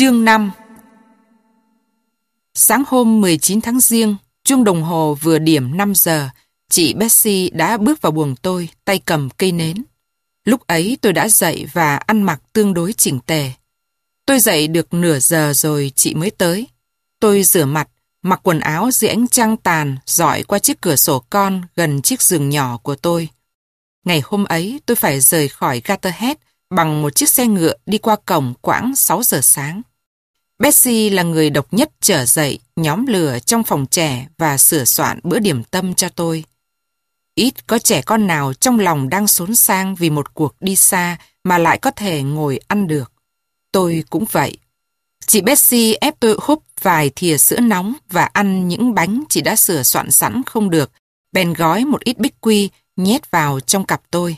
Chương 5 Sáng hôm 19 tháng Giêng, chuông đồng hồ vừa điểm 5 giờ, chị Betsy đã bước vào buồng tôi, tay cầm cây nến. Lúc ấy tôi đã dậy và ăn mặc tương đối chỉnh tề. Tôi dậy được nửa giờ rồi chị mới tới. Tôi rửa mặt, mặc quần áo dưới ánh trăng tàn, dọi qua chiếc cửa sổ con gần chiếc giường nhỏ của tôi. Ngày hôm ấy tôi phải rời khỏi Gatterhead bằng một chiếc xe ngựa đi qua cổng quãng 6 giờ sáng. Betsy là người độc nhất trở dậy, nhóm lửa trong phòng trẻ và sửa soạn bữa điểm tâm cho tôi. Ít có trẻ con nào trong lòng đang xốn sang vì một cuộc đi xa mà lại có thể ngồi ăn được. Tôi cũng vậy. Chị Betsy ép tôi húp vài thìa sữa nóng và ăn những bánh chị đã sửa soạn sẵn không được, bèn gói một ít bích quy nhét vào trong cặp tôi.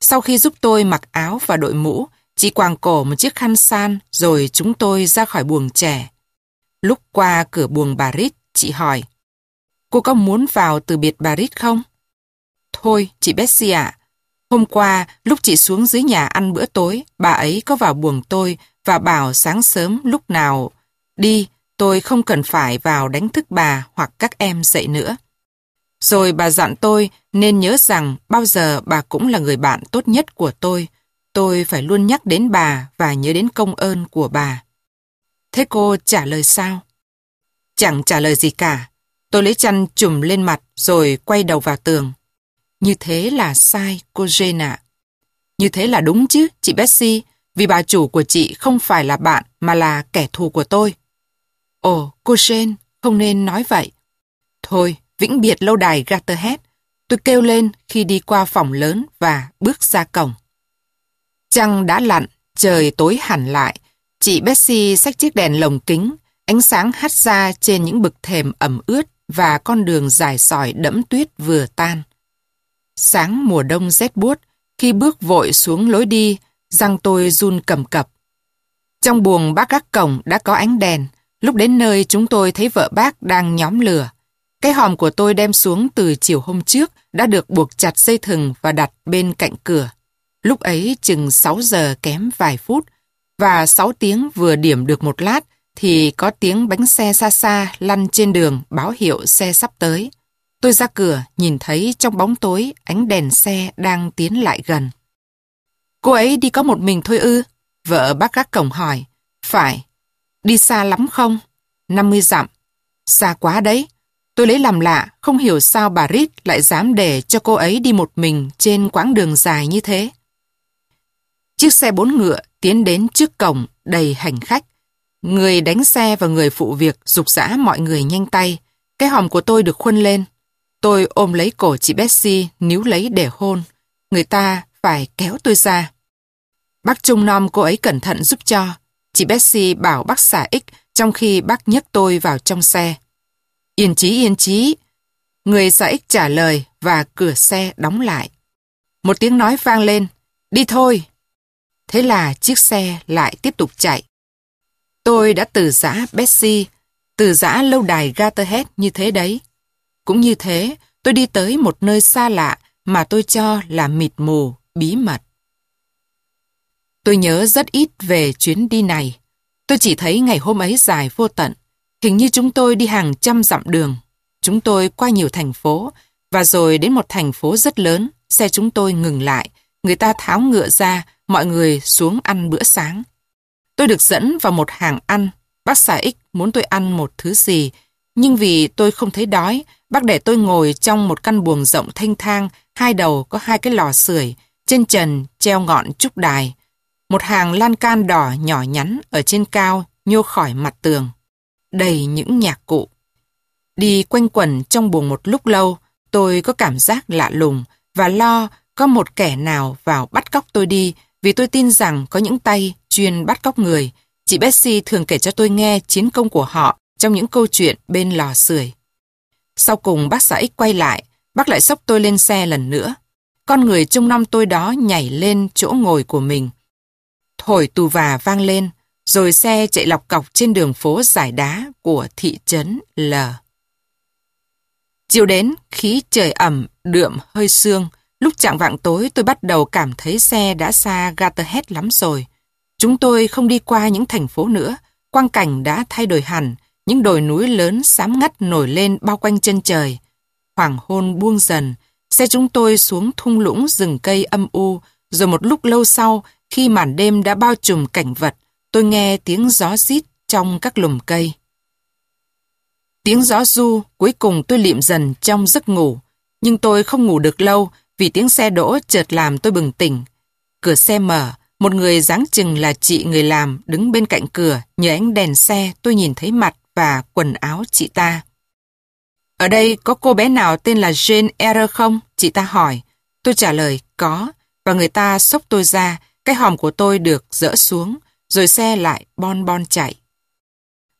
Sau khi giúp tôi mặc áo và đội mũ, chị quàng cổ một chiếc khăn san rồi chúng tôi ra khỏi buồng trẻ. Lúc qua cửa buồng bà Rít, chị hỏi, cô có muốn vào từ biệt bà Rít không? Thôi, chị Betsy ạ. Hôm qua, lúc chị xuống dưới nhà ăn bữa tối, bà ấy có vào buồng tôi và bảo sáng sớm lúc nào đi, tôi không cần phải vào đánh thức bà hoặc các em dậy nữa. Rồi bà dặn tôi nên nhớ rằng bao giờ bà cũng là người bạn tốt nhất của tôi. Tôi phải luôn nhắc đến bà và nhớ đến công ơn của bà. Thế cô trả lời sao? Chẳng trả lời gì cả. Tôi lấy chăn trùm lên mặt rồi quay đầu vào tường. Như thế là sai, cô Jane ạ. Như thế là đúng chứ, chị Betsy, vì bà chủ của chị không phải là bạn mà là kẻ thù của tôi. Ồ, cô Jane, không nên nói vậy. Thôi, vĩnh biệt lâu đài Gatterhead, tôi kêu lên khi đi qua phòng lớn và bước ra cổng. Trăng đã lặn, trời tối hẳn lại. Chị Betsy xách chiếc đèn lồng kính, ánh sáng hắt ra trên những bực thềm ẩm ướt và con đường dài sỏi đẫm tuyết vừa tan. Sáng mùa đông rét buốt, khi bước vội xuống lối đi, răng tôi run cầm cập. Trong buồng bác gác cổng đã có ánh đèn, lúc đến nơi chúng tôi thấy vợ bác đang nhóm lửa. Cái hòm của tôi đem xuống từ chiều hôm trước đã được buộc chặt dây thừng và đặt bên cạnh cửa. Lúc ấy chừng 6 giờ kém vài phút và 6 tiếng vừa điểm được một lát thì có tiếng bánh xe xa xa lăn trên đường báo hiệu xe sắp tới. Tôi ra cửa nhìn thấy trong bóng tối ánh đèn xe đang tiến lại gần. Cô ấy đi có một mình thôi ư? Vợ bác gác cổng hỏi. Phải. Đi xa lắm không? 50 dặm. Xa quá đấy. Tôi lấy làm lạ, không hiểu sao bà Rít lại dám để cho cô ấy đi một mình trên quãng đường dài như thế. Chiếc xe bốn ngựa tiến đến trước cổng đầy hành khách. Người đánh xe và người phụ việc dục dã mọi người nhanh tay. Cái hòm của tôi được khuân lên. Tôi ôm lấy cổ chị Betsy, níu lấy để hôn. Người ta phải kéo tôi ra. Bác Trung Nom cô ấy cẩn thận giúp cho. Chị Betsy bảo bác xả ích trong khi bác nhấc tôi vào trong xe. Yên chí yên chí. Người xả ích trả lời và cửa xe đóng lại. Một tiếng nói vang lên. Đi thôi. Thế là chiếc xe lại tiếp tục chạy. Tôi đã từ giã Betsy, từ giã lâu đài Gatterhead như thế đấy. Cũng như thế, tôi đi tới một nơi xa lạ mà tôi cho là mịt mù, bí mật. Tôi nhớ rất ít về chuyến đi này. Tôi chỉ thấy ngày hôm ấy dài vô tận. Hình như chúng tôi đi hàng trăm dặm đường. Chúng tôi qua nhiều thành phố, và rồi đến một thành phố rất lớn, xe chúng tôi ngừng lại. Người ta tháo ngựa ra, mọi người xuống ăn bữa sáng. Tôi được dẫn vào một hàng ăn. Bác xã X muốn tôi ăn một thứ gì, nhưng vì tôi không thấy đói, bác để tôi ngồi trong một căn buồng rộng thanh thang, hai đầu có hai cái lò sưởi, trên trần treo ngọn trúc đài. Một hàng lan can đỏ nhỏ nhắn ở trên cao nhô khỏi mặt tường đầy những nhạc cụ. Đi quanh quẩn trong buồng một lúc lâu, tôi có cảm giác lạ lùng và lo có một kẻ nào vào bắt cóc tôi đi vì tôi tin rằng có những tay chuyên bắt cóc người. Chị Betsy thường kể cho tôi nghe chiến công của họ trong những câu chuyện bên lò sưởi. Sau cùng bác xã X quay lại, bác lại sốc tôi lên xe lần nữa. Con người trung năm tôi đó nhảy lên chỗ ngồi của mình. Thổi tù và vang lên, rồi xe chạy lọc cọc trên đường phố giải đá của thị trấn L. Chiều đến, khí trời ẩm, đượm, hơi sương. Lúc chạng vạng tối tôi bắt đầu cảm thấy xe đã xa Gatterhead lắm rồi. Chúng tôi không đi qua những thành phố nữa, quang cảnh đã thay đổi hẳn, những đồi núi lớn xám ngắt nổi lên bao quanh chân trời. Hoàng hôn buông dần, xe chúng tôi xuống thung lũng rừng cây âm u, rồi một lúc lâu sau, khi màn đêm đã bao trùm cảnh vật, tôi nghe tiếng gió rít trong các lùm cây. Tiếng gió du, cuối cùng tôi liệm dần trong giấc ngủ. Nhưng tôi không ngủ được lâu vì tiếng xe đỗ chợt làm tôi bừng tỉnh. Cửa xe mở, một người dáng chừng là chị người làm đứng bên cạnh cửa, nhờ ánh đèn xe tôi nhìn thấy mặt và quần áo chị ta. Ở đây có cô bé nào tên là Jane Eyre không? Chị ta hỏi. Tôi trả lời có, và người ta xốc tôi ra, cái hòm của tôi được dỡ xuống, rồi xe lại bon bon chạy.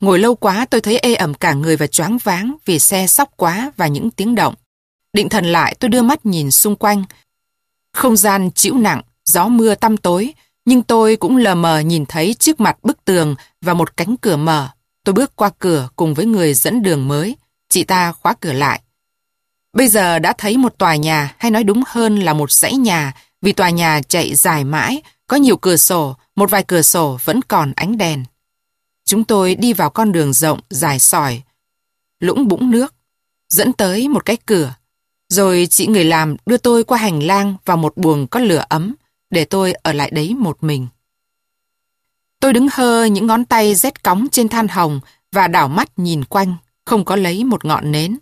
Ngồi lâu quá tôi thấy ê ẩm cả người và choáng váng vì xe sóc quá và những tiếng động. Định thần lại tôi đưa mắt nhìn xung quanh. Không gian chịu nặng, gió mưa tăm tối, nhưng tôi cũng lờ mờ nhìn thấy trước mặt bức tường và một cánh cửa mở. Tôi bước qua cửa cùng với người dẫn đường mới. Chị ta khóa cửa lại. Bây giờ đã thấy một tòa nhà, hay nói đúng hơn là một dãy nhà, vì tòa nhà chạy dài mãi, có nhiều cửa sổ, một vài cửa sổ vẫn còn ánh đèn. Chúng tôi đi vào con đường rộng, dài sỏi, lũng bũng nước, dẫn tới một cái cửa. Rồi chị người làm đưa tôi qua hành lang vào một buồng có lửa ấm, để tôi ở lại đấy một mình. Tôi đứng hơ những ngón tay rét cóng trên than hồng và đảo mắt nhìn quanh, không có lấy một ngọn nến.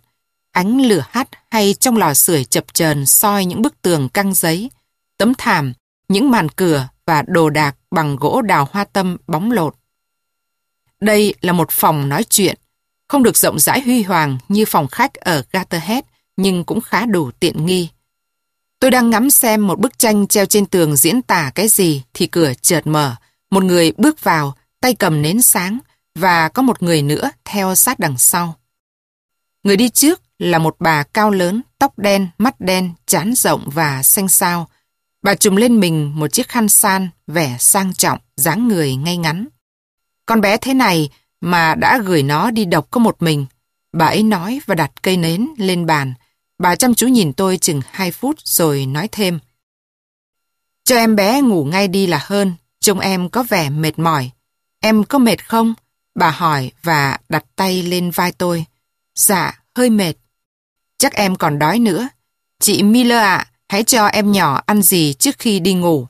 Ánh lửa hắt hay trong lò sưởi chập chờn soi những bức tường căng giấy, tấm thảm, những màn cửa và đồ đạc bằng gỗ đào hoa tâm bóng lột. Đây là một phòng nói chuyện, không được rộng rãi huy hoàng như phòng khách ở Gatterhead, nhưng cũng khá đủ tiện nghi. Tôi đang ngắm xem một bức tranh treo trên tường diễn tả cái gì thì cửa chợt mở. Một người bước vào, tay cầm nến sáng và có một người nữa theo sát đằng sau. Người đi trước là một bà cao lớn, tóc đen, mắt đen, chán rộng và xanh xao. Bà trùm lên mình một chiếc khăn san, vẻ sang trọng, dáng người ngay ngắn. Con bé thế này mà đã gửi nó đi độc có một mình. Bà ấy nói và đặt cây nến lên bàn. Bà chăm chú nhìn tôi chừng 2 phút rồi nói thêm. Cho em bé ngủ ngay đi là hơn, trông em có vẻ mệt mỏi. Em có mệt không? Bà hỏi và đặt tay lên vai tôi. Dạ, hơi mệt. Chắc em còn đói nữa. Chị Miller ạ, hãy cho em nhỏ ăn gì trước khi đi ngủ.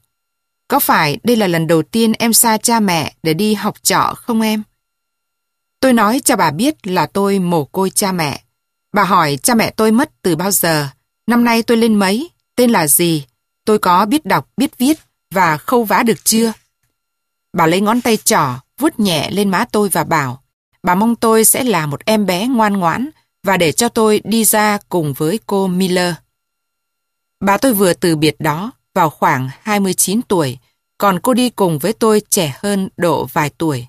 Có phải đây là lần đầu tiên em xa cha mẹ để đi học trọ không em? Tôi nói cho bà biết là tôi mồ côi cha mẹ. Bà hỏi cha mẹ tôi mất từ bao giờ, năm nay tôi lên mấy, tên là gì, tôi có biết đọc, biết viết và khâu vá được chưa? Bà lấy ngón tay trỏ, vuốt nhẹ lên má tôi và bảo, bà mong tôi sẽ là một em bé ngoan ngoãn và để cho tôi đi ra cùng với cô Miller. Bà tôi vừa từ biệt đó, vào khoảng 29 tuổi, còn cô đi cùng với tôi trẻ hơn độ vài tuổi.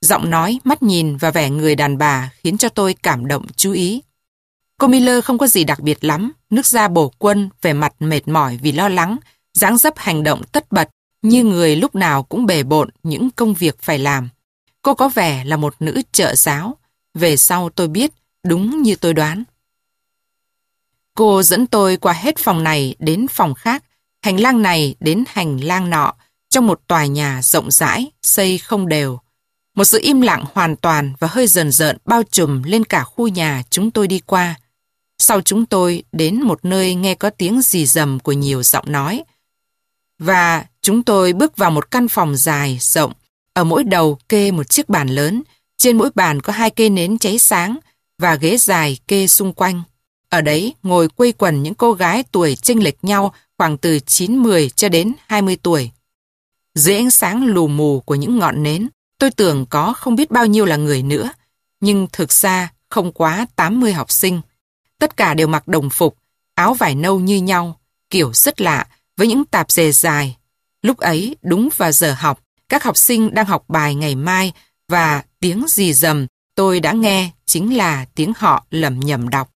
Giọng nói, mắt nhìn và vẻ người đàn bà khiến cho tôi cảm động chú ý. Cô Miller không có gì đặc biệt lắm, nước da bổ quân, vẻ mặt mệt mỏi vì lo lắng, dáng dấp hành động tất bật, như người lúc nào cũng bề bộn những công việc phải làm. Cô có vẻ là một nữ trợ giáo. Về sau tôi biết, đúng như tôi đoán. Cô dẫn tôi qua hết phòng này đến phòng khác, hành lang này đến hành lang nọ, trong một tòa nhà rộng rãi, xây không đều. Một sự im lặng hoàn toàn và hơi dần dợn bao trùm lên cả khu nhà chúng tôi đi qua. Sau chúng tôi đến một nơi nghe có tiếng rì rầm của nhiều giọng nói. Và chúng tôi bước vào một căn phòng dài, rộng. Ở mỗi đầu kê một chiếc bàn lớn. Trên mỗi bàn có hai cây nến cháy sáng và ghế dài kê xung quanh. Ở đấy ngồi quây quần những cô gái tuổi chênh lệch nhau khoảng từ 9-10 cho đến 20 tuổi. Dưới ánh sáng lù mù của những ngọn nến, tôi tưởng có không biết bao nhiêu là người nữa, nhưng thực ra không quá 80 học sinh. Tất cả đều mặc đồng phục, áo vải nâu như nhau, kiểu rất lạ, với những tạp dề dài. Lúc ấy, đúng vào giờ học, các học sinh đang học bài ngày mai và tiếng gì dầm tôi đã nghe chính là tiếng họ lầm nhầm đọc.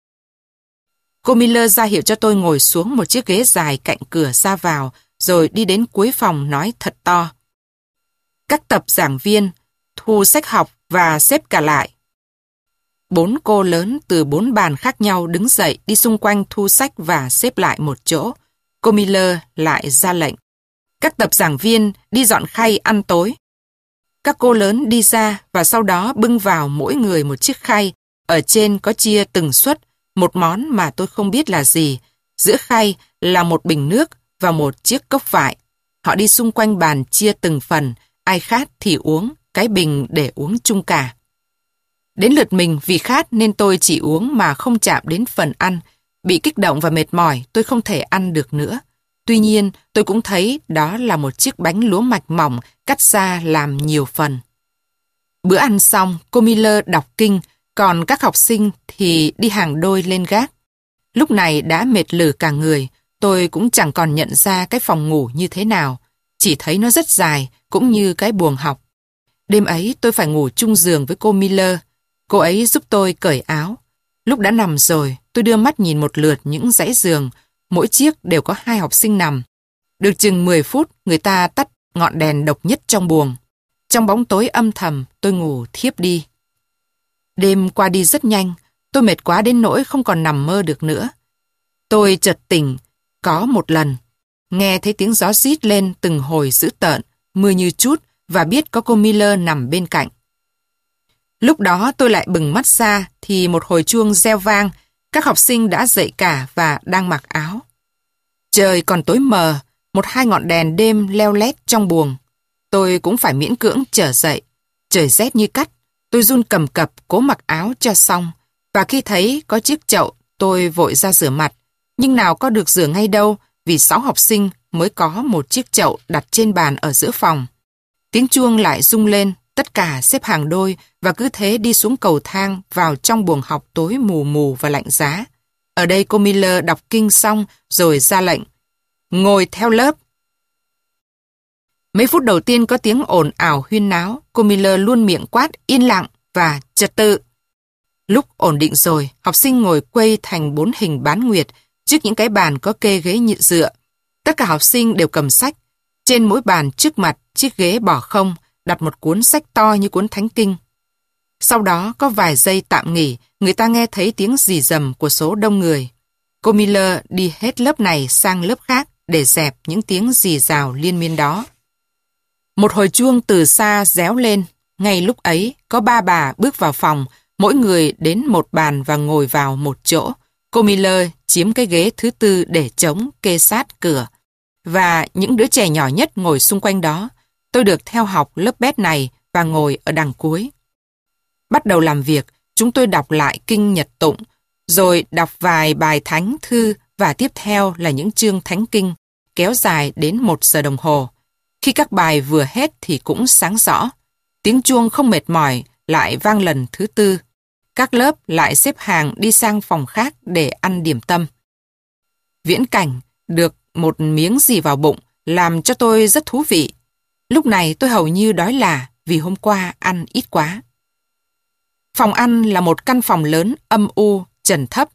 Cô Miller ra hiệu cho tôi ngồi xuống một chiếc ghế dài cạnh cửa ra vào, rồi đi đến cuối phòng nói thật to. Các tập giảng viên, thu sách học và xếp cả lại. Bốn cô lớn từ bốn bàn khác nhau đứng dậy đi xung quanh thu sách và xếp lại một chỗ. Cô Miller lại ra lệnh. Các tập giảng viên đi dọn khay ăn tối, Các cô lớn đi ra và sau đó bưng vào mỗi người một chiếc khay. Ở trên có chia từng suất, một món mà tôi không biết là gì. Giữa khay là một bình nước và một chiếc cốc vải. Họ đi xung quanh bàn chia từng phần, ai khát thì uống, cái bình để uống chung cả. Đến lượt mình vì khát nên tôi chỉ uống mà không chạm đến phần ăn. Bị kích động và mệt mỏi, tôi không thể ăn được nữa. Tuy nhiên, tôi cũng thấy đó là một chiếc bánh lúa mạch mỏng cắt ra làm nhiều phần. Bữa ăn xong, cô Miller đọc kinh, còn các học sinh thì đi hàng đôi lên gác. Lúc này đã mệt lử cả người, tôi cũng chẳng còn nhận ra cái phòng ngủ như thế nào. Chỉ thấy nó rất dài, cũng như cái buồng học. Đêm ấy tôi phải ngủ chung giường với cô Miller. Cô ấy giúp tôi cởi áo. Lúc đã nằm rồi, tôi đưa mắt nhìn một lượt những dãy giường, mỗi chiếc đều có hai học sinh nằm. Được chừng 10 phút, người ta tắt ngọn đèn độc nhất trong buồng. Trong bóng tối âm thầm, tôi ngủ thiếp đi. Đêm qua đi rất nhanh, tôi mệt quá đến nỗi không còn nằm mơ được nữa. Tôi chợt tỉnh, có một lần, nghe thấy tiếng gió rít lên từng hồi dữ tợn, mưa như chút và biết có cô Miller nằm bên cạnh. Lúc đó tôi lại bừng mắt ra thì một hồi chuông reo vang, các học sinh đã dậy cả và đang mặc áo. Trời còn tối mờ, một hai ngọn đèn đêm leo lét trong buồng. Tôi cũng phải miễn cưỡng trở dậy. Trời rét như cắt, tôi run cầm cập cố mặc áo cho xong. Và khi thấy có chiếc chậu, tôi vội ra rửa mặt. Nhưng nào có được rửa ngay đâu vì sáu học sinh mới có một chiếc chậu đặt trên bàn ở giữa phòng. Tiếng chuông lại rung lên, tất cả xếp hàng đôi và cứ thế đi xuống cầu thang vào trong buồng học tối mù mù và lạnh giá. Ở đây cô Miller đọc kinh xong rồi ra lệnh. Ngồi theo lớp. Mấy phút đầu tiên có tiếng ồn ảo huyên náo, cô Miller luôn miệng quát yên lặng và trật tự. Lúc ổn định rồi, học sinh ngồi quây thành bốn hình bán nguyệt trước những cái bàn có kê ghế nhịn dựa. Tất cả học sinh đều cầm sách. Trên mỗi bàn trước mặt, chiếc ghế bỏ không, đặt một cuốn sách to như cuốn thánh kinh. Sau đó có vài giây tạm nghỉ, người ta nghe thấy tiếng rì rầm của số đông người. Cô Miller đi hết lớp này sang lớp khác để dẹp những tiếng rì rào liên miên đó. Một hồi chuông từ xa réo lên. Ngay lúc ấy, có ba bà bước vào phòng, mỗi người đến một bàn và ngồi vào một chỗ. Cô Miller chiếm cái ghế thứ tư để chống kê sát cửa. Và những đứa trẻ nhỏ nhất ngồi xung quanh đó. Tôi được theo học lớp bét này và ngồi ở đằng cuối. Bắt đầu làm việc, chúng tôi đọc lại kinh nhật tụng, rồi đọc vài bài thánh thư và tiếp theo là những chương thánh kinh, kéo dài đến một giờ đồng hồ. Khi các bài vừa hết thì cũng sáng rõ. Tiếng chuông không mệt mỏi lại vang lần thứ tư. Các lớp lại xếp hàng đi sang phòng khác để ăn điểm tâm. Viễn cảnh được một miếng gì vào bụng làm cho tôi rất thú vị. Lúc này tôi hầu như đói là vì hôm qua ăn ít quá. Phòng ăn là một căn phòng lớn, âm u, trần thấp.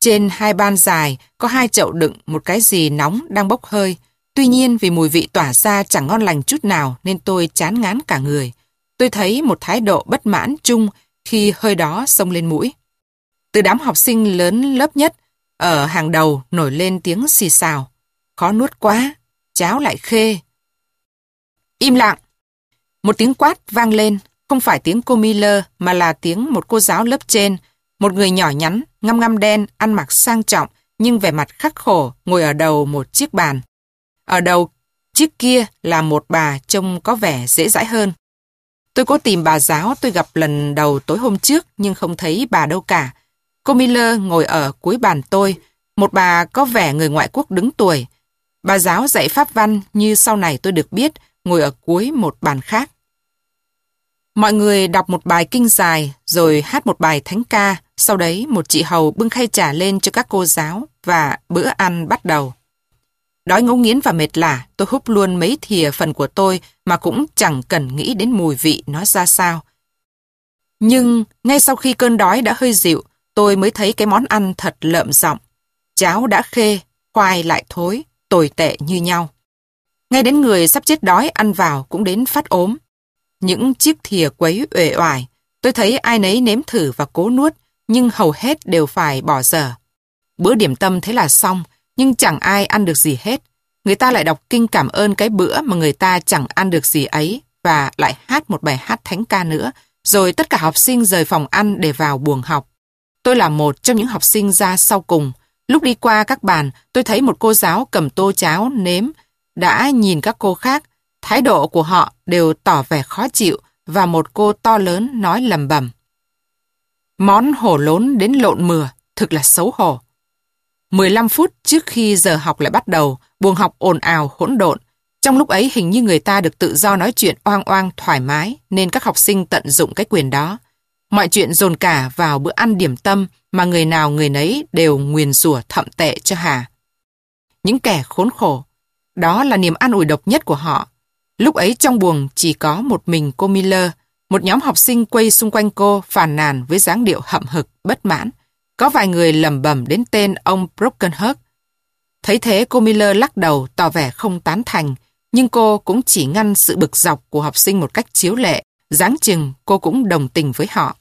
Trên hai ban dài có hai chậu đựng một cái gì nóng đang bốc hơi. Tuy nhiên vì mùi vị tỏa ra chẳng ngon lành chút nào nên tôi chán ngán cả người. Tôi thấy một thái độ bất mãn chung khi hơi đó xông lên mũi. Từ đám học sinh lớn lớp nhất, ở hàng đầu nổi lên tiếng xì xào. Khó nuốt quá, cháo lại khê. Im lặng! Một tiếng quát vang lên, không phải tiếng cô Miller mà là tiếng một cô giáo lớp trên, một người nhỏ nhắn, ngăm ngăm đen, ăn mặc sang trọng nhưng vẻ mặt khắc khổ ngồi ở đầu một chiếc bàn. Ở đầu chiếc kia là một bà trông có vẻ dễ dãi hơn. Tôi có tìm bà giáo tôi gặp lần đầu tối hôm trước nhưng không thấy bà đâu cả. Cô Miller ngồi ở cuối bàn tôi, một bà có vẻ người ngoại quốc đứng tuổi. Bà giáo dạy pháp văn như sau này tôi được biết, ngồi ở cuối một bàn khác. Mọi người đọc một bài kinh dài, rồi hát một bài thánh ca, sau đấy một chị hầu bưng khay trà lên cho các cô giáo và bữa ăn bắt đầu. Đói ngấu nghiến và mệt lả, tôi húp luôn mấy thìa phần của tôi mà cũng chẳng cần nghĩ đến mùi vị nó ra sao. Nhưng ngay sau khi cơn đói đã hơi dịu, tôi mới thấy cái món ăn thật lợm giọng. Cháo đã khê, khoai lại thối, tồi tệ như nhau. Ngay đến người sắp chết đói ăn vào cũng đến phát ốm. Những chiếc thìa quấy uể oải, tôi thấy ai nấy nếm thử và cố nuốt, nhưng hầu hết đều phải bỏ dở. Bữa điểm tâm thế là xong, nhưng chẳng ai ăn được gì hết. Người ta lại đọc kinh cảm ơn cái bữa mà người ta chẳng ăn được gì ấy và lại hát một bài hát thánh ca nữa, rồi tất cả học sinh rời phòng ăn để vào buồng học. Tôi là một trong những học sinh ra sau cùng. Lúc đi qua các bàn, tôi thấy một cô giáo cầm tô cháo, nếm, đã nhìn các cô khác. Thái độ của họ đều tỏ vẻ khó chịu và một cô to lớn nói lầm bầm. Món hổ lốn đến lộn mừa, thực là xấu hổ. 15 phút trước khi giờ học lại bắt đầu, buồng học ồn ào hỗn độn. Trong lúc ấy hình như người ta được tự do nói chuyện oang oang thoải mái nên các học sinh tận dụng cái quyền đó. Mọi chuyện dồn cả vào bữa ăn điểm tâm mà người nào người nấy đều nguyền rủa thậm tệ cho Hà. Những kẻ khốn khổ, đó là niềm an ủi độc nhất của họ. Lúc ấy trong buồng chỉ có một mình cô Miller, một nhóm học sinh quay xung quanh cô phàn nàn với dáng điệu hậm hực, bất mãn. Có vài người lầm bầm đến tên ông Brokenhurst. Thấy thế cô Miller lắc đầu tỏ vẻ không tán thành, nhưng cô cũng chỉ ngăn sự bực dọc của học sinh một cách chiếu lệ, dáng chừng cô cũng đồng tình với họ.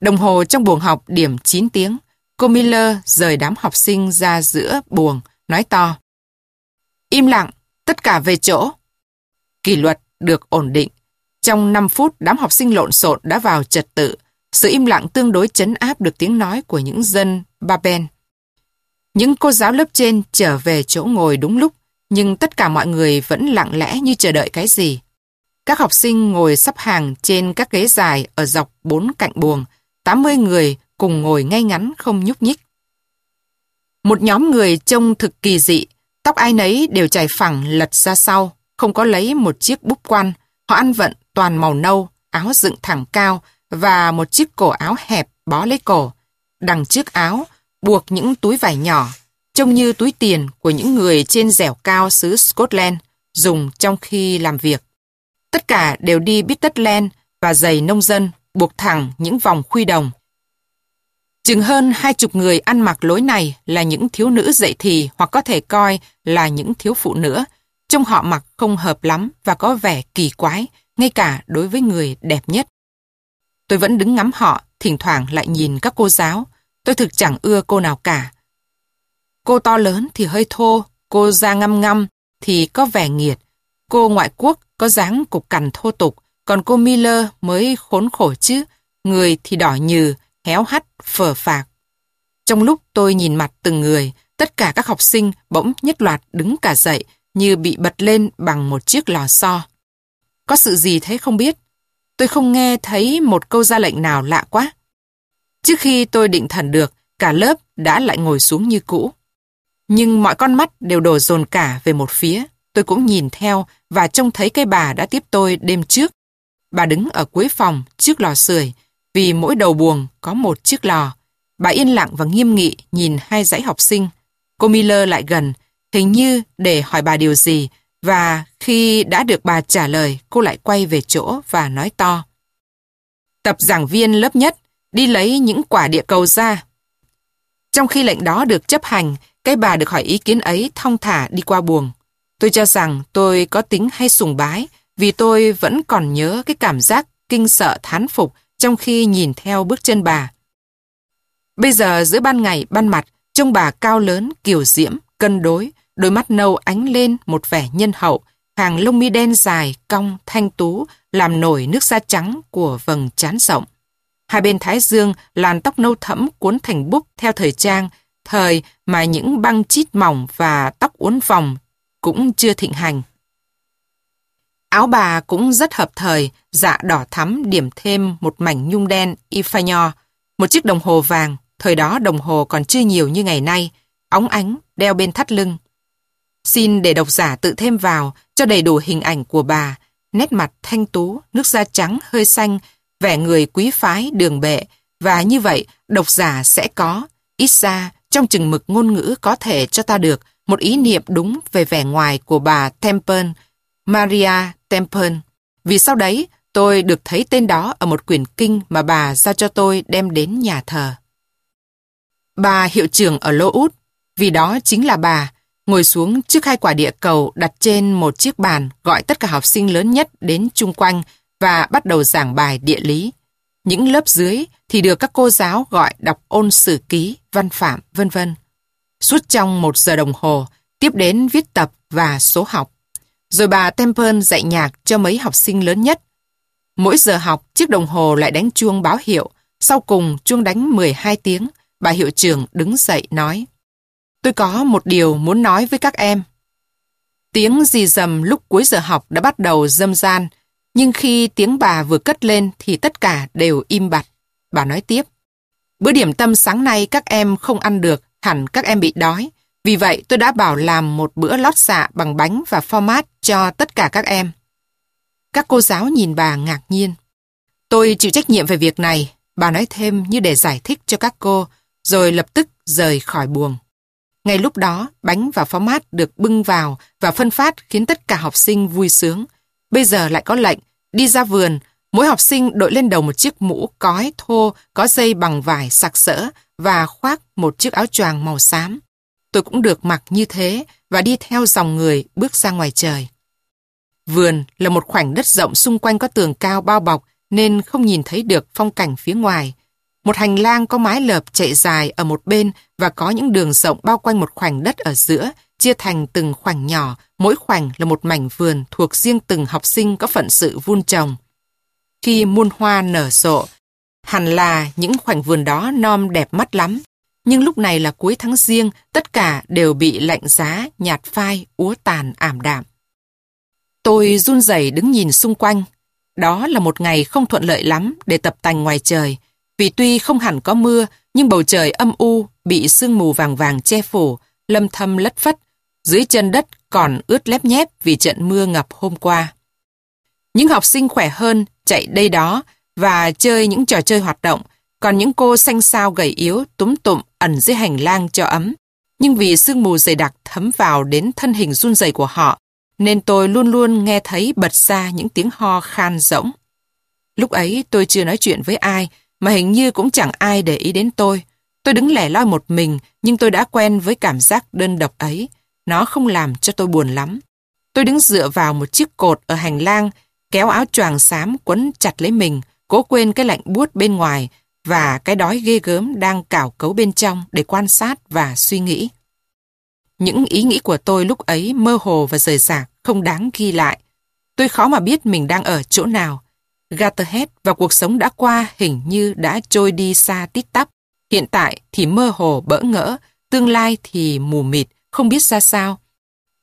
Đồng hồ trong buồng học điểm 9 tiếng, cô Miller rời đám học sinh ra giữa buồng, nói to. Im lặng, tất cả về chỗ. Kỷ luật được ổn định. Trong 5 phút, đám học sinh lộn xộn đã vào trật tự. Sự im lặng tương đối chấn áp được tiếng nói của những dân Baben. Những cô giáo lớp trên trở về chỗ ngồi đúng lúc, nhưng tất cả mọi người vẫn lặng lẽ như chờ đợi cái gì. Các học sinh ngồi sắp hàng trên các ghế dài ở dọc bốn cạnh buồng, 80 người cùng ngồi ngay ngắn không nhúc nhích. Một nhóm người trông thực kỳ dị, tóc ai nấy đều chảy phẳng lật ra sau, không có lấy một chiếc búp quan. Họ ăn vận toàn màu nâu, áo dựng thẳng cao và một chiếc cổ áo hẹp bó lấy cổ. Đằng trước áo, buộc những túi vải nhỏ, trông như túi tiền của những người trên dẻo cao xứ Scotland, dùng trong khi làm việc. Tất cả đều đi bít tất len và giày nông dân, buộc thẳng những vòng khuy đồng. Chừng hơn hai chục người ăn mặc lối này là những thiếu nữ dậy thì hoặc có thể coi là những thiếu phụ nữa. Trông họ mặc không hợp lắm và có vẻ kỳ quái, ngay cả đối với người đẹp nhất. Tôi vẫn đứng ngắm họ, thỉnh thoảng lại nhìn các cô giáo. Tôi thực chẳng ưa cô nào cả. Cô to lớn thì hơi thô, cô da ngăm ngăm thì có vẻ nghiệt. Cô ngoại quốc có dáng cục cằn thô tục, còn cô Miller mới khốn khổ chứ. Người thì đỏ nhừ, héo hắt, phờ phạc. Trong lúc tôi nhìn mặt từng người, tất cả các học sinh bỗng nhất loạt đứng cả dậy như bị bật lên bằng một chiếc lò xo. Có sự gì thế không biết? Tôi không nghe thấy một câu ra lệnh nào lạ quá. Trước khi tôi định thần được, cả lớp đã lại ngồi xuống như cũ. Nhưng mọi con mắt đều đổ dồn cả về một phía. Tôi cũng nhìn theo và trông thấy cái bà đã tiếp tôi đêm trước. Bà đứng ở cuối phòng trước lò sưởi vì mỗi đầu buồng có một chiếc lò. Bà yên lặng và nghiêm nghị nhìn hai dãy học sinh. Cô Miller lại gần, hình như để hỏi bà điều gì và khi đã được bà trả lời, cô lại quay về chỗ và nói to. Tập giảng viên lớp nhất đi lấy những quả địa cầu ra. Trong khi lệnh đó được chấp hành, cái bà được hỏi ý kiến ấy thong thả đi qua buồng. Tôi cho rằng tôi có tính hay sùng bái vì tôi vẫn còn nhớ cái cảm giác kinh sợ thán phục trong khi nhìn theo bước chân bà. Bây giờ giữa ban ngày ban mặt, trông bà cao lớn, kiều diễm, cân đối, đôi mắt nâu ánh lên một vẻ nhân hậu, hàng lông mi đen dài, cong, thanh tú, làm nổi nước da trắng của vầng trán rộng. Hai bên thái dương, làn tóc nâu thẫm cuốn thành búp theo thời trang, thời mà những băng chít mỏng và tóc uốn vòng cũng chưa thịnh hành. Áo bà cũng rất hợp thời, dạ đỏ thắm điểm thêm một mảnh nhung đen y pha nho, một chiếc đồng hồ vàng, thời đó đồng hồ còn chưa nhiều như ngày nay, óng ánh, đeo bên thắt lưng. Xin để độc giả tự thêm vào cho đầy đủ hình ảnh của bà, nét mặt thanh tú, nước da trắng hơi xanh, vẻ người quý phái, đường bệ, và như vậy độc giả sẽ có, ít ra trong chừng mực ngôn ngữ có thể cho ta được một ý niệm đúng về vẻ ngoài của bà Temple, Maria Temple. Vì sau đấy, tôi được thấy tên đó ở một quyển kinh mà bà giao cho tôi đem đến nhà thờ. Bà hiệu trưởng ở Lô Út, vì đó chính là bà, ngồi xuống trước hai quả địa cầu đặt trên một chiếc bàn gọi tất cả học sinh lớn nhất đến chung quanh và bắt đầu giảng bài địa lý. Những lớp dưới thì được các cô giáo gọi đọc ôn sử ký, văn phạm, vân vân. Suốt trong một giờ đồng hồ, tiếp đến viết tập và số học. Rồi bà Temple dạy nhạc cho mấy học sinh lớn nhất. Mỗi giờ học, chiếc đồng hồ lại đánh chuông báo hiệu. Sau cùng, chuông đánh 12 tiếng. Bà hiệu trưởng đứng dậy nói. Tôi có một điều muốn nói với các em. Tiếng gì dầm lúc cuối giờ học đã bắt đầu dâm gian, nhưng khi tiếng bà vừa cất lên thì tất cả đều im bặt. Bà nói tiếp. Bữa điểm tâm sáng nay các em không ăn được, hẳn các em bị đói. Vì vậy tôi đã bảo làm một bữa lót xạ bằng bánh và format cho tất cả các em. Các cô giáo nhìn bà ngạc nhiên. Tôi chịu trách nhiệm về việc này, bà nói thêm như để giải thích cho các cô, rồi lập tức rời khỏi buồng. Ngay lúc đó, bánh và format được bưng vào và phân phát khiến tất cả học sinh vui sướng. Bây giờ lại có lệnh, đi ra vườn, mỗi học sinh đội lên đầu một chiếc mũ cói thô có dây bằng vải sặc sỡ và khoác một chiếc áo choàng màu xám. Tôi cũng được mặc như thế và đi theo dòng người bước ra ngoài trời. Vườn là một khoảnh đất rộng xung quanh có tường cao bao bọc nên không nhìn thấy được phong cảnh phía ngoài. Một hành lang có mái lợp chạy dài ở một bên và có những đường rộng bao quanh một khoảnh đất ở giữa, chia thành từng khoảnh nhỏ, mỗi khoảnh là một mảnh vườn thuộc riêng từng học sinh có phận sự vun trồng. Khi muôn hoa nở rộ, hẳn là những khoảnh vườn đó non đẹp mắt lắm. Nhưng lúc này là cuối tháng riêng, tất cả đều bị lạnh giá, nhạt phai, úa tàn, ảm đạm. Tôi run rẩy đứng nhìn xung quanh. Đó là một ngày không thuận lợi lắm để tập tành ngoài trời, vì tuy không hẳn có mưa, nhưng bầu trời âm u, bị sương mù vàng vàng che phủ, lâm thâm lất phất, dưới chân đất còn ướt lép nhép vì trận mưa ngập hôm qua. Những học sinh khỏe hơn chạy đây đó và chơi những trò chơi hoạt động, còn những cô xanh xao gầy yếu túm tụm ẩn dưới hành lang cho ấm. Nhưng vì sương mù dày đặc thấm vào đến thân hình run rẩy của họ, nên tôi luôn luôn nghe thấy bật ra những tiếng ho khan rỗng. Lúc ấy tôi chưa nói chuyện với ai, mà hình như cũng chẳng ai để ý đến tôi. Tôi đứng lẻ loi một mình, nhưng tôi đã quen với cảm giác đơn độc ấy. Nó không làm cho tôi buồn lắm. Tôi đứng dựa vào một chiếc cột ở hành lang, kéo áo choàng xám quấn chặt lấy mình, cố quên cái lạnh buốt bên ngoài và cái đói ghê gớm đang cào cấu bên trong để quan sát và suy nghĩ. Những ý nghĩ của tôi lúc ấy mơ hồ và rời rạc, không đáng ghi lại. Tôi khó mà biết mình đang ở chỗ nào. Gatterhead và cuộc sống đã qua hình như đã trôi đi xa tít tắp. Hiện tại thì mơ hồ bỡ ngỡ, tương lai thì mù mịt, không biết ra sao.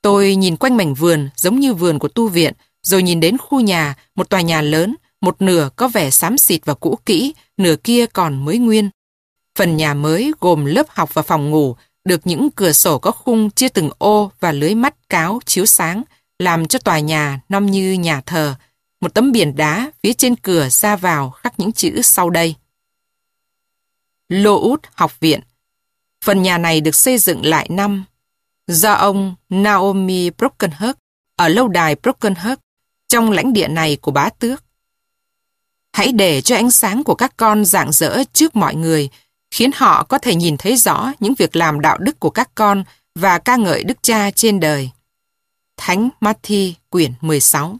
Tôi nhìn quanh mảnh vườn giống như vườn của tu viện, rồi nhìn đến khu nhà, một tòa nhà lớn, một nửa có vẻ xám xịt và cũ kỹ, nửa kia còn mới nguyên. Phần nhà mới gồm lớp học và phòng ngủ, được những cửa sổ có khung chia từng ô và lưới mắt cáo chiếu sáng, làm cho tòa nhà nom như nhà thờ. Một tấm biển đá phía trên cửa ra vào khắc những chữ sau đây. Lô Út Học Viện Phần nhà này được xây dựng lại năm do ông Naomi Brokenhurst ở lâu đài Brokenhurst trong lãnh địa này của bá tước. Hãy để cho ánh sáng của các con rạng rỡ trước mọi người, khiến họ có thể nhìn thấy rõ những việc làm đạo đức của các con và ca ngợi Đức Cha trên đời. Thánh Matthi quyển 16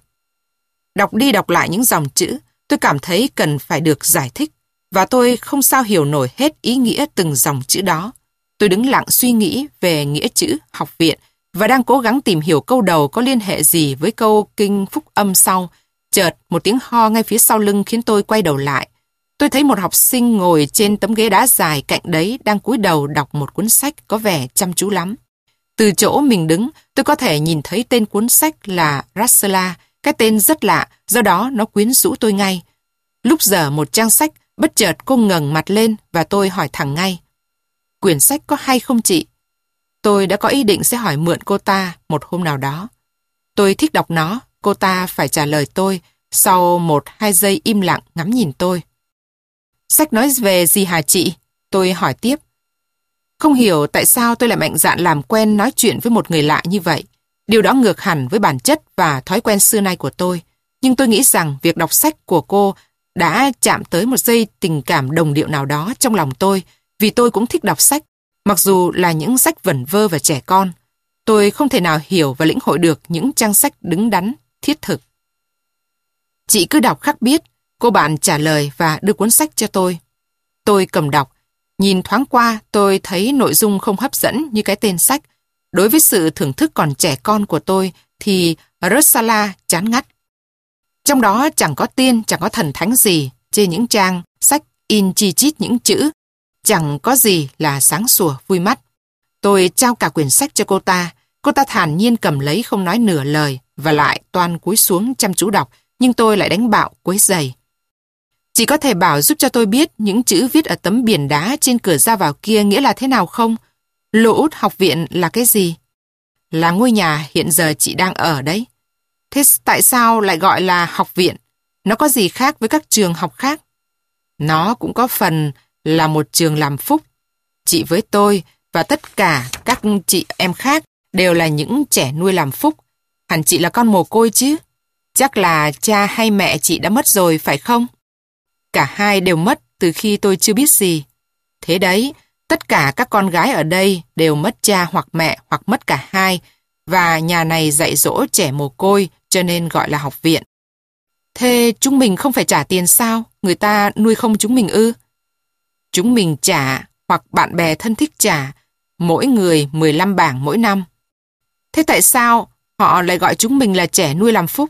Đọc đi đọc lại những dòng chữ, tôi cảm thấy cần phải được giải thích, và tôi không sao hiểu nổi hết ý nghĩa từng dòng chữ đó. Tôi đứng lặng suy nghĩ về nghĩa chữ học viện và đang cố gắng tìm hiểu câu đầu có liên hệ gì với câu kinh phúc âm sau. Chợt, một tiếng ho ngay phía sau lưng khiến tôi quay đầu lại. Tôi thấy một học sinh ngồi trên tấm ghế đá dài cạnh đấy đang cúi đầu đọc một cuốn sách có vẻ chăm chú lắm. Từ chỗ mình đứng, tôi có thể nhìn thấy tên cuốn sách là Rassela, cái tên rất lạ, do đó nó quyến rũ tôi ngay. Lúc giờ một trang sách, bất chợt cô ngẩng mặt lên và tôi hỏi thẳng ngay. Quyển sách có hay không chị? Tôi đã có ý định sẽ hỏi mượn cô ta một hôm nào đó. Tôi thích đọc nó, cô ta phải trả lời tôi sau một hai giây im lặng ngắm nhìn tôi. Sách nói về gì hả chị? Tôi hỏi tiếp. Không hiểu tại sao tôi lại mạnh dạn làm quen nói chuyện với một người lạ như vậy. Điều đó ngược hẳn với bản chất và thói quen xưa nay của tôi. Nhưng tôi nghĩ rằng việc đọc sách của cô đã chạm tới một giây tình cảm đồng điệu nào đó trong lòng tôi, vì tôi cũng thích đọc sách, mặc dù là những sách vẩn vơ và trẻ con. Tôi không thể nào hiểu và lĩnh hội được những trang sách đứng đắn, thiết thực. Chị cứ đọc khắc biết, cô bạn trả lời và đưa cuốn sách cho tôi. Tôi cầm đọc, nhìn thoáng qua tôi thấy nội dung không hấp dẫn như cái tên sách. Đối với sự thưởng thức còn trẻ con của tôi thì Rosala chán ngắt. Trong đó chẳng có tiên, chẳng có thần thánh gì, trên những trang, sách in chi chít những chữ. Chẳng có gì là sáng sủa, vui mắt. Tôi trao cả quyển sách cho cô ta. Cô ta thản nhiên cầm lấy không nói nửa lời và lại toan cúi xuống chăm chú đọc, nhưng tôi lại đánh bạo quấy giày. Chị có thể bảo giúp cho tôi biết những chữ viết ở tấm biển đá trên cửa ra vào kia nghĩa là thế nào không? Lô út học viện là cái gì? Là ngôi nhà hiện giờ chị đang ở đấy. Thế tại sao lại gọi là học viện? Nó có gì khác với các trường học khác? Nó cũng có phần là một trường làm phúc. Chị với tôi và tất cả các chị em khác đều là những trẻ nuôi làm phúc. Hẳn chị là con mồ côi chứ? Chắc là cha hay mẹ chị đã mất rồi phải không? Cả hai đều mất từ khi tôi chưa biết gì. Thế đấy, tất cả các con gái ở đây đều mất cha hoặc mẹ hoặc mất cả hai và nhà này dạy dỗ trẻ mồ côi cho nên gọi là học viện. Thế chúng mình không phải trả tiền sao? Người ta nuôi không chúng mình ư? Chúng mình trả hoặc bạn bè thân thích trả mỗi người 15 bảng mỗi năm. Thế tại sao họ lại gọi chúng mình là trẻ nuôi làm phúc?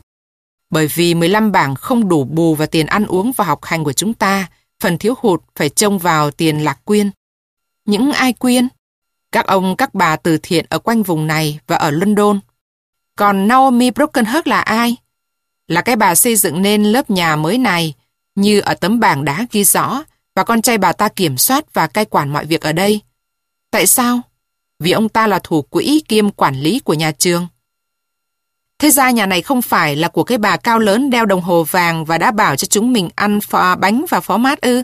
Bởi vì 15 bảng không đủ bù vào tiền ăn uống và học hành của chúng ta, phần thiếu hụt phải trông vào tiền lạc quyên. Những ai quyên? Các ông các bà từ thiện ở quanh vùng này và ở London. Còn Naomi Brokenhurst là ai? Là cái bà xây dựng nên lớp nhà mới này, như ở tấm bảng đá ghi rõ, và con trai bà ta kiểm soát và cai quản mọi việc ở đây. Tại sao? Vì ông ta là thủ quỹ kiêm quản lý của nhà trường. Thế ra nhà này không phải là của cái bà cao lớn đeo đồng hồ vàng và đã bảo cho chúng mình ăn phò bánh và phó mát ư?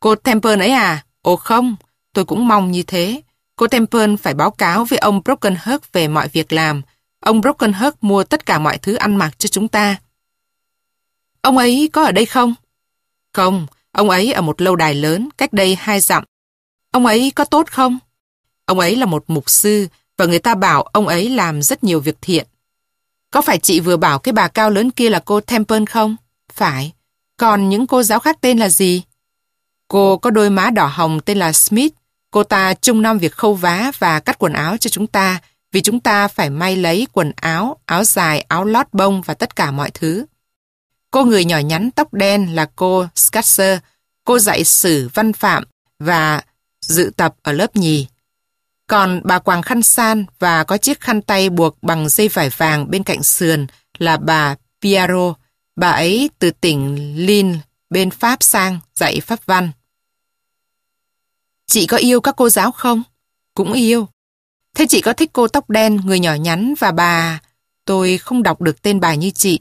Cô Temple ấy à? Ồ không, tôi cũng mong như thế. Cô Temple phải báo cáo với ông Brokenhurst về mọi việc làm. Ông Brokenhurst mua tất cả mọi thứ ăn mặc cho chúng ta. Ông ấy có ở đây không? Không, ông ấy ở một lâu đài lớn, cách đây hai dặm. Ông ấy có tốt không? Ông ấy là một mục sư và người ta bảo ông ấy làm rất nhiều việc thiện. Có phải chị vừa bảo cái bà cao lớn kia là cô Temple không? Phải. Còn những cô giáo khác tên là gì? Cô có đôi má đỏ hồng tên là Smith. Cô ta chung năm việc khâu vá và cắt quần áo cho chúng ta vì chúng ta phải may lấy quần áo, áo dài, áo lót bông và tất cả mọi thứ. Cô người nhỏ nhắn tóc đen là cô Scatser. Cô dạy sử văn phạm và dự tập ở lớp nhì. Còn bà quàng khăn san và có chiếc khăn tay buộc bằng dây vải vàng bên cạnh sườn là bà Piero. Bà ấy từ tỉnh Lille bên Pháp sang dạy Pháp văn. Chị có yêu các cô giáo không? Cũng yêu. Thế chị có thích cô tóc đen, người nhỏ nhắn và bà... Tôi không đọc được tên bà như chị.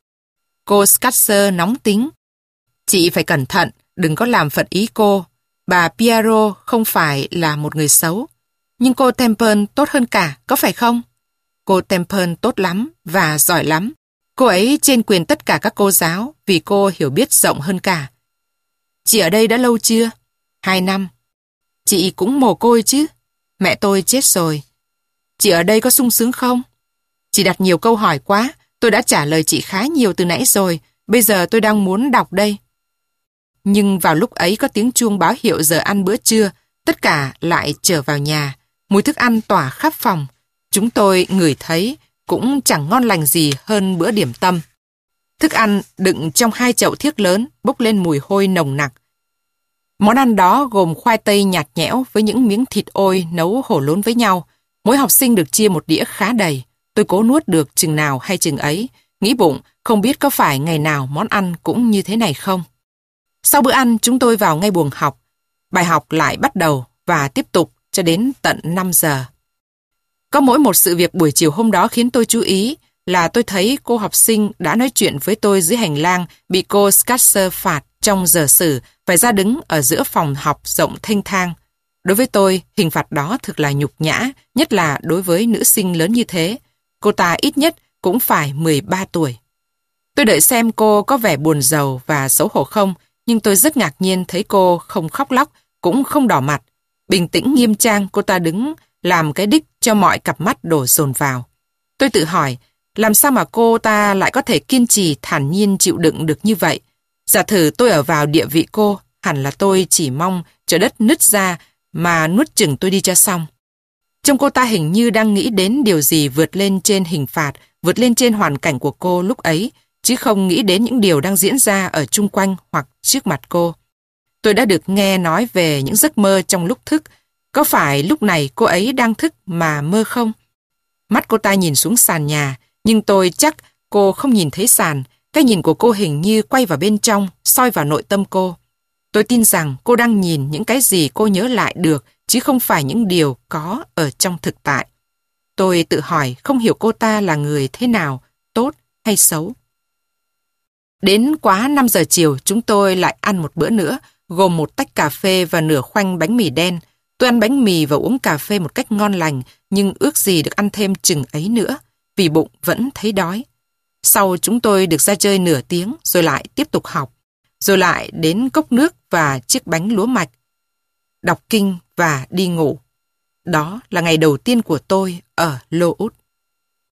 Cô Scatser nóng tính. Chị phải cẩn thận, đừng có làm phật ý cô. Bà Piero không phải là một người xấu. Nhưng cô Temple tốt hơn cả, có phải không? Cô Temple tốt lắm và giỏi lắm. Cô ấy trên quyền tất cả các cô giáo vì cô hiểu biết rộng hơn cả. Chị ở đây đã lâu chưa? Hai năm. Chị cũng mồ côi chứ. Mẹ tôi chết rồi. Chị ở đây có sung sướng không? Chị đặt nhiều câu hỏi quá. Tôi đã trả lời chị khá nhiều từ nãy rồi. Bây giờ tôi đang muốn đọc đây. Nhưng vào lúc ấy có tiếng chuông báo hiệu giờ ăn bữa trưa. Tất cả lại trở vào nhà. Mùi thức ăn tỏa khắp phòng. Chúng tôi ngửi thấy cũng chẳng ngon lành gì hơn bữa điểm tâm. Thức ăn đựng trong hai chậu thiếc lớn bốc lên mùi hôi nồng nặc. Món ăn đó gồm khoai tây nhạt nhẽo với những miếng thịt ôi nấu hổ lốn với nhau. Mỗi học sinh được chia một đĩa khá đầy. Tôi cố nuốt được chừng nào hay chừng ấy. Nghĩ bụng, không biết có phải ngày nào món ăn cũng như thế này không. Sau bữa ăn, chúng tôi vào ngay buồng học. Bài học lại bắt đầu và tiếp tục cho đến tận 5 giờ. Có mỗi một sự việc buổi chiều hôm đó khiến tôi chú ý là tôi thấy cô học sinh đã nói chuyện với tôi dưới hành lang bị cô Scatser phạt trong giờ xử phải ra đứng ở giữa phòng học rộng thanh thang. Đối với tôi, hình phạt đó thực là nhục nhã, nhất là đối với nữ sinh lớn như thế. Cô ta ít nhất cũng phải 13 tuổi. Tôi đợi xem cô có vẻ buồn giàu và xấu hổ không, nhưng tôi rất ngạc nhiên thấy cô không khóc lóc, cũng không đỏ mặt. Bình tĩnh nghiêm trang cô ta đứng làm cái đích cho mọi cặp mắt đổ dồn vào. Tôi tự hỏi, làm sao mà cô ta lại có thể kiên trì thản nhiên chịu đựng được như vậy? Giả thử tôi ở vào địa vị cô, hẳn là tôi chỉ mong trời đất nứt ra mà nuốt chừng tôi đi cho xong. Trông cô ta hình như đang nghĩ đến điều gì vượt lên trên hình phạt, vượt lên trên hoàn cảnh của cô lúc ấy, chứ không nghĩ đến những điều đang diễn ra ở chung quanh hoặc trước mặt cô. Tôi đã được nghe nói về những giấc mơ trong lúc thức. Có phải lúc này cô ấy đang thức mà mơ không? Mắt cô ta nhìn xuống sàn nhà, nhưng tôi chắc cô không nhìn thấy sàn. Cái nhìn của cô hình như quay vào bên trong, soi vào nội tâm cô. Tôi tin rằng cô đang nhìn những cái gì cô nhớ lại được, chứ không phải những điều có ở trong thực tại. Tôi tự hỏi không hiểu cô ta là người thế nào, tốt hay xấu. Đến quá 5 giờ chiều chúng tôi lại ăn một bữa nữa, gồm một tách cà phê và nửa khoanh bánh mì đen. Tôi ăn bánh mì và uống cà phê một cách ngon lành, nhưng ước gì được ăn thêm chừng ấy nữa, vì bụng vẫn thấy đói. Sau chúng tôi được ra chơi nửa tiếng, rồi lại tiếp tục học, rồi lại đến cốc nước và chiếc bánh lúa mạch, đọc kinh và đi ngủ. Đó là ngày đầu tiên của tôi ở Lô Út.